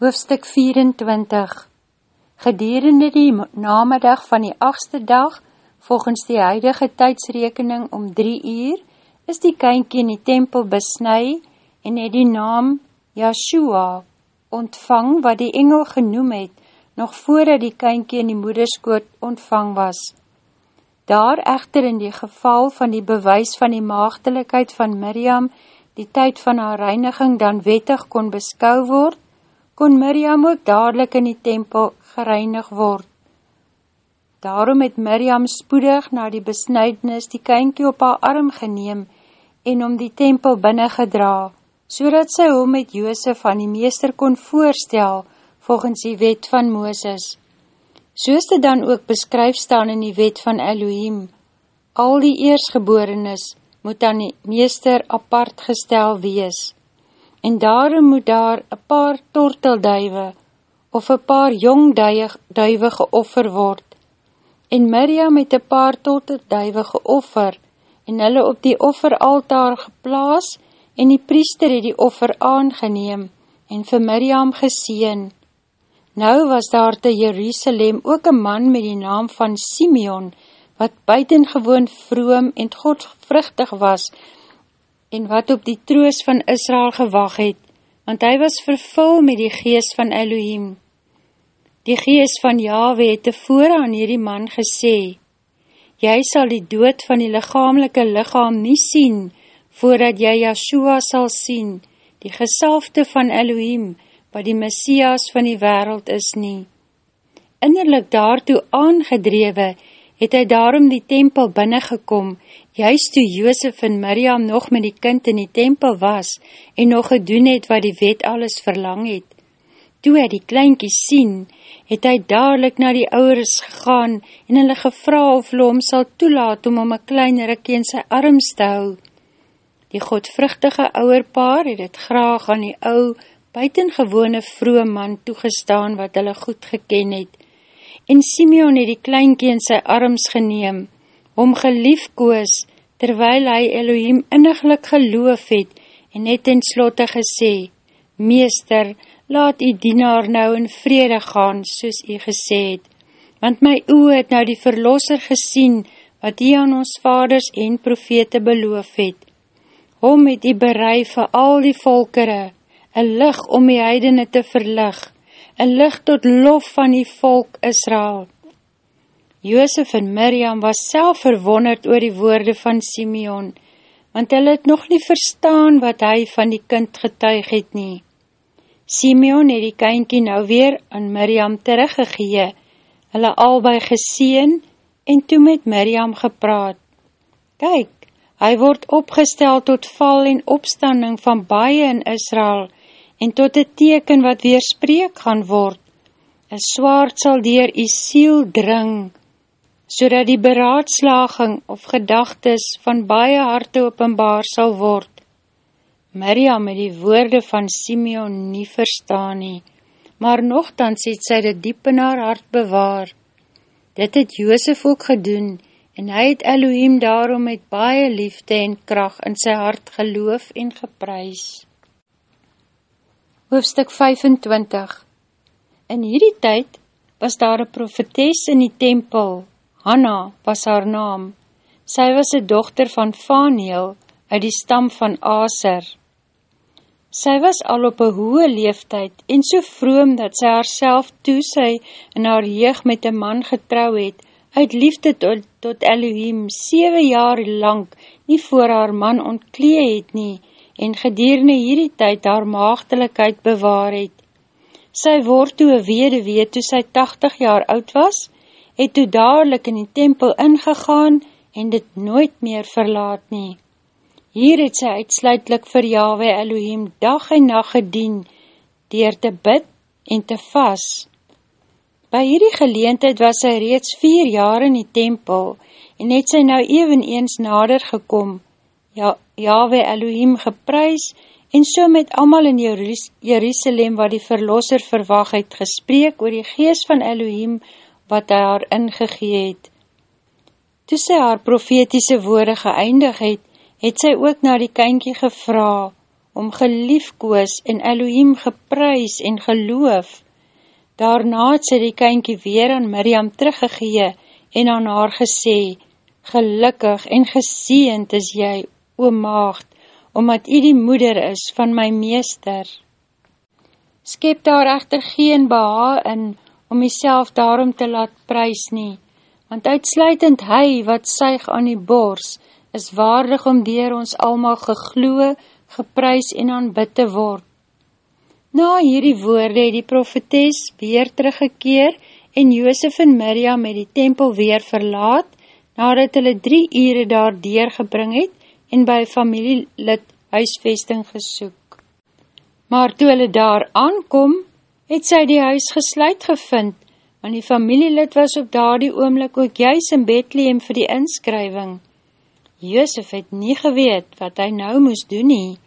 Hoofstuk 24 Gedurende die namiddag van die achtste dag, volgens die huidige tydsrekening om drie uur, is die kynkie in die tempel besnui en het die naam Yahshua ontvang wat die engel genoem het, nog voordat die kynkie in die moederskoot ontvang was. Daar echter in die geval van die bewys van die maagdelikheid van Miriam, die tyd van haar reiniging dan wettig kon beskou word, kon Miriam ook dadelijk in die tempel gereinig word. Daarom het Miriam spoedig na die besnuidnis die kynkie op haar arm geneem en om die tempel binnen gedra, so sy hom met Joosef van die meester kon voorstel volgens die wet van Mooses. Soos dit dan ook beskryf staan in die wet van Elohim, al die eersgeborenis moet aan die meester apart gestel wees en daarom moet daar een paar tortelduive of een paar jong duive geoffer word. En Miriam het een paar tortelduive geoffer en hulle op die offeraltaar geplaas en die priester het die offer aangeneem en vir Miriam geseen. Nou was daar te Jerusalem ook een man met die naam van Simeon, wat buitengewoon vroom en godvruchtig was, en wat op die troos van Israel gewag het, want hy was vervul met die gees van Elohim. Die gees van Yahweh het tevore aan hierdie man gesê, Jy sal die dood van die lichamelike lichaam nie sien, voordat jy Yahshua sal sien, die gesalfte van Elohim, wat die Messias van die wereld is nie. Innerlik daartoe aangedrewe, het hy daarom die tempel binnengekom, juist toe Joosef en Miriam nog met die kind in die tempel was en nog gedoen het wat die wet alles verlang het. Toe hy die kleinkie sien, het hy dadelijk na die ouders gegaan en hulle gevra of hulle hom sal toelaat om om een klein rikkie in sy arms te hou. Die godvruchtige ouwerpaar het het graag aan die ou, buitengewone vroe man toegestaan wat hulle goed geken het. En Simeon het die kleinkie in sy arms geneem, hom geliefkoos, terwyl hy Elohim inniglik geloof het, en het in slotte gesê, Meester, laat die dienaar nou in vrede gaan, soos hy gesê het, want my oe het nou die verlosser gesien, wat hy aan ons vaders en profete beloof het. Hom het hy berei vir al die volkere, een lig om die heidene te verlig, een lig tot lof van die volk Israel. Joosef en Miriam was self verwonderd oor die woorde van Simeon, want hulle het nog nie verstaan wat hy van die kind getuig het nie. Simeon het die kynkie nou weer aan Miriam teruggegee, hulle albei geseen en toe met Miriam gepraat. Kyk, hy word opgestel tot val en opstanding van baie in Israel en tot een teken wat weer spreek gaan word. Een swaard sal dier die siel dring, so die beraadslaging of gedagtes van baie harte openbaar sal word. Miriam het die woorde van Simeon nie verstaan nie, maar nogthans het sy dit diep in haar hart bewaar. Dit het Joosef ook gedoen, en hy het Elohim daarom met baie liefde en kracht in sy hart geloof en geprys. Hoofstuk 25 In hierdie tyd was daar een profetes in die tempel, Hanna was haar naam. Sy was een dochter van Faneel uit die stam van Aser. Sy was al op een hoë leeftijd en so vroom dat sy haar toe sy in haar jeug met een man getrouw het, uit liefde tot, tot Elohim, 7 jaar lang nie voor haar man ontklee het nie en gedierende hierdie tyd haar maagdelikheid bewaar het. Sy word toe een wederwee toe sy 80 jaar oud was, het toe dadelijk in die tempel ingegaan en dit nooit meer verlaat nie. Hier het sy uitsluitlik vir Yahweh Elohim dag en nacht gedien, dier te bid en te vas. By hierdie geleentheid was sy reeds vier jaar in die tempel en het sy nou even eens nader gekom, ja, Yahweh Elohim geprys en so met amal in Jerusalem wat die verlosser verwag het gespreek oor die geest van Elohim wat hy haar ingegee het. Toe sy haar profetiese woorde geëindig het, het sy ook na die kynkie gevra, om geliefkoos en Elohim geprys en geloof. Daarna het sy die kynkie weer aan Miriam teruggegee en aan haar gesê, Gelukkig en geseend is jy, o maagd, omdat jy die moeder is van my meester. Skep daar echter geen beha in, om jyself daarom te laat prys nie, want uitsluitend hy wat syg aan die bors, is waardig om dier ons almal gegloe, geprys en aanbid te word. Na hierdie woorde het die profetes weer teruggekeer en Joosef en Miriam het die tempel weer verlaat, nadat hulle drie ure daar deurgebring het en by familielid huisvesting gesoek. Maar toe hulle daar aankom, het sy die huis gesluit gevind, want die familielid was op daar die oomlik ook juist in Bethlehem vir die inskrywing. Joosef het nie geweet wat hy nou moes doen nie,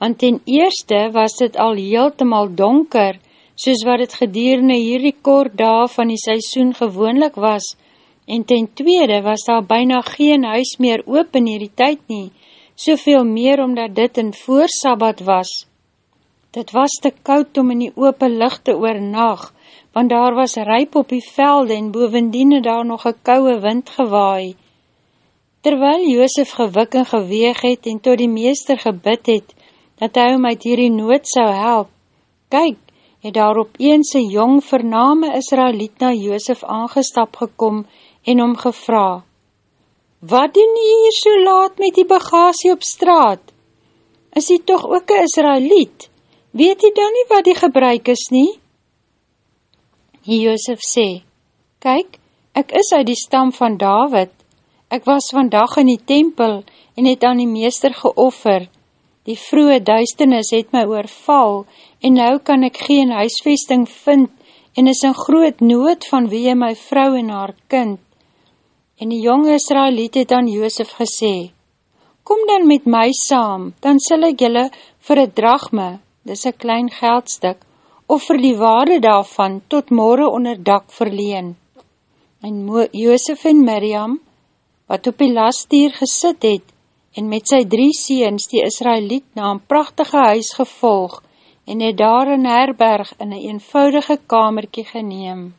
want ten eerste was dit al heeltemal donker, soos wat het gedurende hierdie kort daar van die seisoen gewoonlik was, en ten tweede was daar byna geen huis meer oop in hierdie tyd nie, soveel meer omdat dit in voorsabbat was, Dit was te koud om in die open licht te oornag, want daar was ryp op die velde en bovendiene daar nog een kouwe wind gewaai. Terwyl Joosef gewik en geweeg het en tot die meester gebid het, dat hy om uit hierdie nood sou help, kyk, het daar op eens een jong vername Israeliet na Joosef aangestap gekom en om gevra, Wat doen jy hier so laat met die bagasie op straat? Is jy toch ook een Israeliet? Weet jy dan nie wat die gebruik is nie? Joosef sê, Kyk, ek is uit die stam van David, ek was vandag in die tempel en het aan die meester geoffer, die vroege duisternis het my oorval en nou kan ek geen huisvesting vind en is in groot nood van wie my vrou en haar kind. En die jong Israeliet het aan Joosef gesê, Kom dan met my saam, dan sal ek julle vir een drachme, dis een klein geldstuk, of vir die waarde daarvan tot morgen onder dak verleen. En Joosef en Miriam, wat op die lastdier gesit het, en met sy drie seens die Israeliet na een prachtige huis gevolg, en het daar in herberg in een eenvoudige kamerkie geneem.